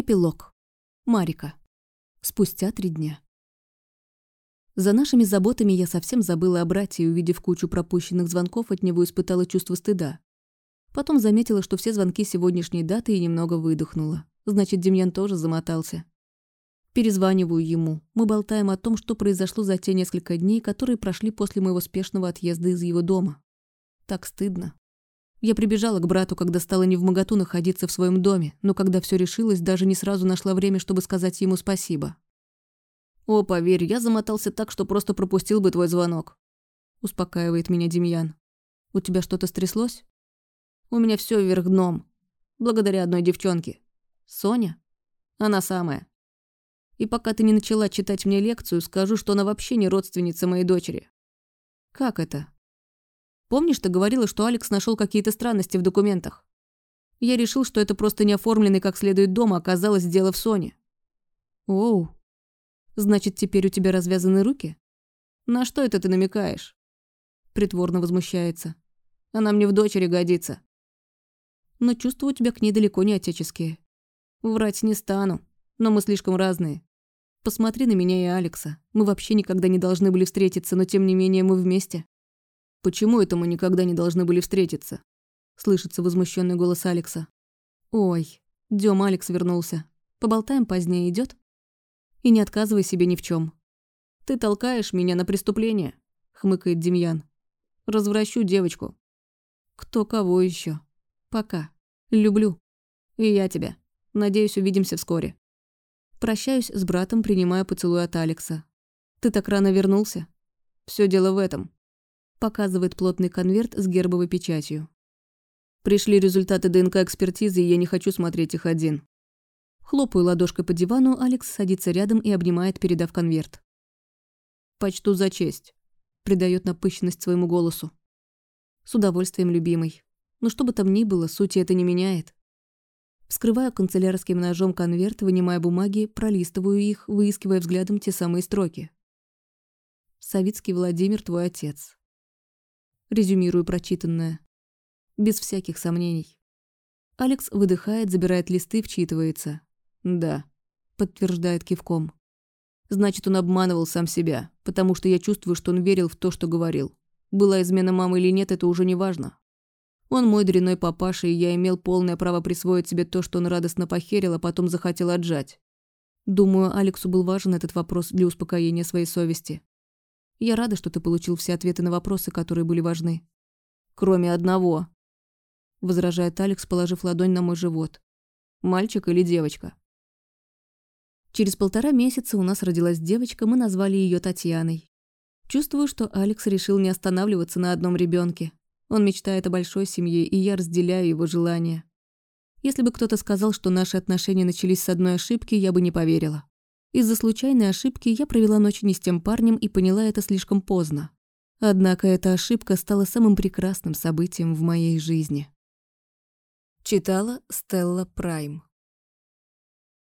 Эпилог. Марика. Спустя три дня. За нашими заботами я совсем забыла о брате и, увидев кучу пропущенных звонков, от него испытала чувство стыда. Потом заметила, что все звонки сегодняшней даты и немного выдохнула. Значит, Демьян тоже замотался. Перезваниваю ему. Мы болтаем о том, что произошло за те несколько дней, которые прошли после моего спешного отъезда из его дома. Так стыдно. Я прибежала к брату, когда стала не в моготу находиться в своем доме, но когда все решилось, даже не сразу нашла время, чтобы сказать ему спасибо. «О, поверь, я замотался так, что просто пропустил бы твой звонок», – успокаивает меня Демьян. «У тебя что-то стряслось?» «У меня все вверх дном. Благодаря одной девчонке. Соня? Она самая. И пока ты не начала читать мне лекцию, скажу, что она вообще не родственница моей дочери». «Как это?» Помнишь, ты говорила, что Алекс нашел какие-то странности в документах? Я решил, что это просто не оформленный как следует дом, а оказалось дело в Соне. Оу. Значит, теперь у тебя развязаны руки? На что это ты намекаешь? Притворно возмущается. Она мне в дочери годится. Но чувства у тебя к ней далеко не отеческие. Врать не стану, но мы слишком разные. Посмотри на меня и Алекса. Мы вообще никогда не должны были встретиться, но тем не менее мы вместе. Почему это мы никогда не должны были встретиться? Слышится возмущенный голос Алекса. Ой, Дем Алекс вернулся. Поболтаем позднее идет? И не отказывай себе ни в чем. Ты толкаешь меня на преступление, хмыкает Демьян. Развращу девочку. Кто кого еще? Пока. Люблю. И я тебя. Надеюсь, увидимся вскоре. Прощаюсь с братом, принимая поцелуй от Алекса. Ты так рано вернулся? Все дело в этом. Показывает плотный конверт с гербовой печатью. Пришли результаты ДНК-экспертизы, и я не хочу смотреть их один. Хлопаю ладошкой по дивану, Алекс садится рядом и обнимает, передав конверт. «Почту за честь», — придает напыщенность своему голосу. «С удовольствием, любимый. Но что бы там ни было, сути это не меняет». Вскрываю канцелярским ножом конверт, вынимая бумаги, пролистываю их, выискивая взглядом те самые строки. «Савицкий Владимир, твой отец. Резюмирую прочитанное. Без всяких сомнений. Алекс выдыхает, забирает листы, вчитывается. «Да», — подтверждает кивком. «Значит, он обманывал сам себя, потому что я чувствую, что он верил в то, что говорил. Была измена мамы или нет, это уже не важно. Он мой дряной папаша, и я имел полное право присвоить себе то, что он радостно похерил, а потом захотел отжать. Думаю, Алексу был важен этот вопрос для успокоения своей совести. Я рада, что ты получил все ответы на вопросы, которые были важны. Кроме одного. Возражает Алекс, положив ладонь на мой живот. Мальчик или девочка? Через полтора месяца у нас родилась девочка, мы назвали ее Татьяной. Чувствую, что Алекс решил не останавливаться на одном ребенке. Он мечтает о большой семье, и я разделяю его желания. Если бы кто-то сказал, что наши отношения начались с одной ошибки, я бы не поверила. Из-за случайной ошибки я провела ночь не с тем парнем и поняла это слишком поздно. Однако эта ошибка стала самым прекрасным событием в моей жизни. Читала Стелла Прайм